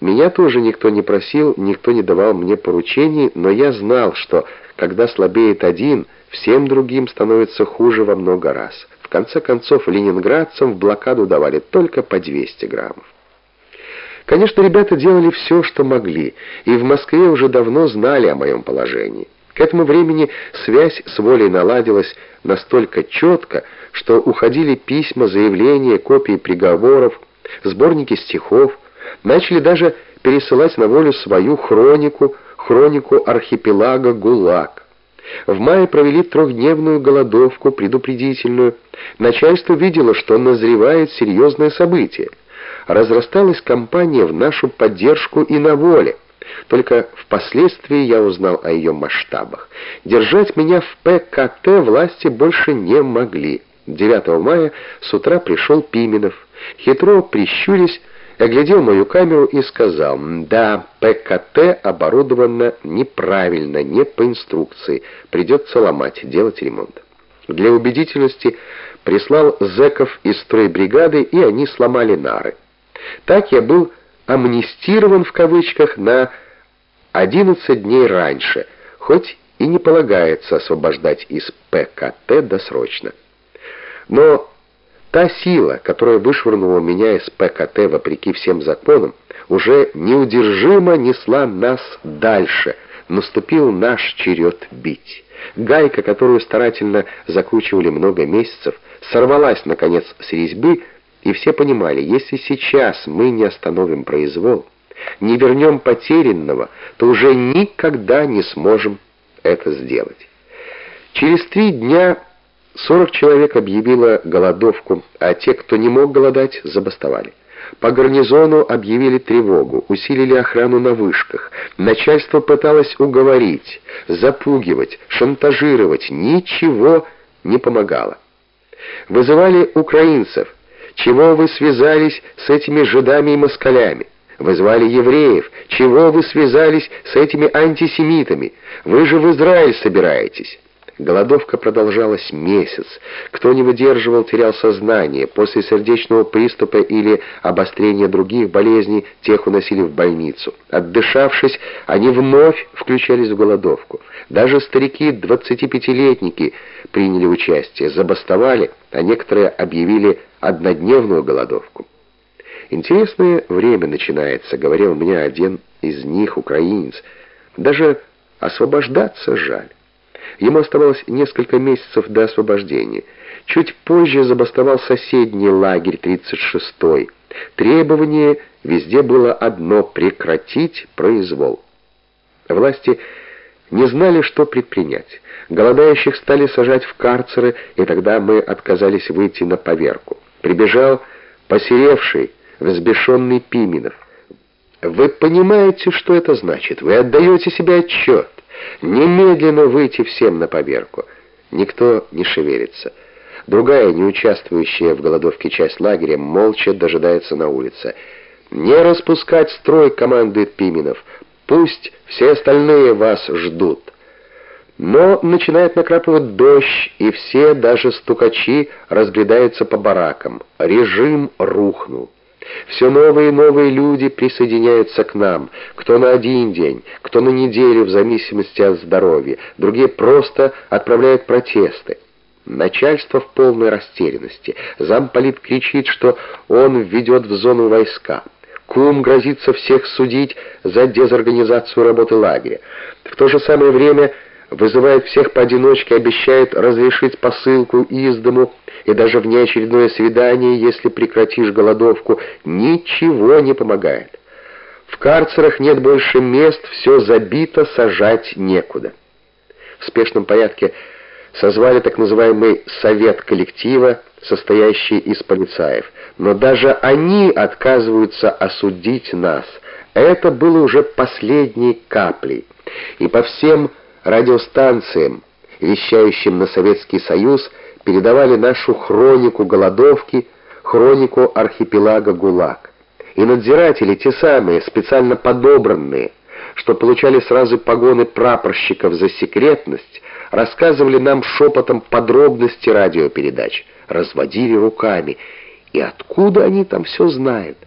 Меня тоже никто не просил, никто не давал мне поручений, но я знал, что когда слабеет один, всем другим становится хуже во много раз. В конце концов, ленинградцам в блокаду давали только по 200 граммов. Конечно, ребята делали все, что могли, и в Москве уже давно знали о моем положении. К этому времени связь с волей наладилась настолько четко, что уходили письма, заявления, копии приговоров, сборники стихов, начали даже пересылать на волю свою хронику, хронику архипелага ГУЛАГ. В мае провели трехдневную голодовку, предупредительную. Начальство видело, что назревает серьезное событие. Разрасталась кампания в нашу поддержку и на воле. Только впоследствии я узнал о ее масштабах. Держать меня в ПКТ власти больше не могли. 9 мая с утра пришел Пименов. Хитро прищурясь, оглядел мою камеру и сказал, «Да, ПКТ оборудовано неправильно, не по инструкции. Придется ломать, делать ремонт». Для убедительности прислал зэков из стройбригады, и они сломали нары. Так я был амнистирован в кавычках на 11 дней раньше, хоть и не полагается освобождать из ПКТ досрочно. Но та сила, которая вышвырнула меня из ПКТ вопреки всем законам, уже неудержимо несла нас дальше. Наступил наш черед бить. Гайка, которую старательно закручивали много месяцев, сорвалась, наконец, с резьбы, и все понимали, если сейчас мы не остановим произвол, не вернем потерянного, то уже никогда не сможем это сделать. Через три дня 40 человек объявило голодовку, а те, кто не мог голодать, забастовали. По гарнизону объявили тревогу, усилили охрану на вышках. Начальство пыталось уговорить, запугивать, шантажировать. Ничего не помогало. Вызывали украинцев. Чего вы связались с этими жидами и москалями? Вызвали евреев. Чего вы связались с этими антисемитами? Вы же в Израиль собираетесь. Голодовка продолжалась месяц. Кто не выдерживал, терял сознание. После сердечного приступа или обострения других болезней тех уносили в больницу. Отдышавшись, они вновь включались в голодовку. Даже старики-25-летники приняли участие, забастовали, а некоторые объявили однодневную голодовку. «Интересное время начинается», — говорил мне один из них, украинец. «Даже освобождаться жаль». Ему оставалось несколько месяцев до освобождения. Чуть позже забастовал соседний лагерь 36-й. Требование везде было одно — прекратить произвол. Власти не знали, что предпринять. Голодающих стали сажать в карцеры, и тогда мы отказались выйти на поверку. Прибежал посеревший, взбешенный Пименов. «Вы понимаете, что это значит? Вы отдаете себе отчет?» Немедленно выйти всем на поверку. Никто не шевелится. Другая, не участвующая в голодовке часть лагеря, молча дожидается на улице. «Не распускать строй!» — командует Пименов. «Пусть все остальные вас ждут». Но начинает накрапывать дождь, и все, даже стукачи, разбредаются по баракам. Режим рухнул. Все новые и новые люди присоединяются к нам, кто на один день, кто на неделю в зависимости от здоровья, другие просто отправляют протесты. Начальство в полной растерянности. Замполит кричит, что он введет в зону войска. Кум грозится всех судить за дезорганизацию работы лагеря. В то же самое время вызывает всех поодиночке, обещает разрешить посылку из дому, и даже внеочередное свидание, если прекратишь голодовку, ничего не помогает. В карцерах нет больше мест, все забито, сажать некуда. В спешном порядке созвали так называемый «совет коллектива», состоящий из полицаев. Но даже они отказываются осудить нас. Это было уже последней каплей. И по всем радиостанциям, вещающим на Советский Союз, передавали нашу хронику голодовки, хронику архипелага ГУЛАГ. И надзиратели, те самые, специально подобранные, что получали сразу погоны прапорщиков за секретность, рассказывали нам шепотом подробности радиопередач, разводили руками. И откуда они там все знают?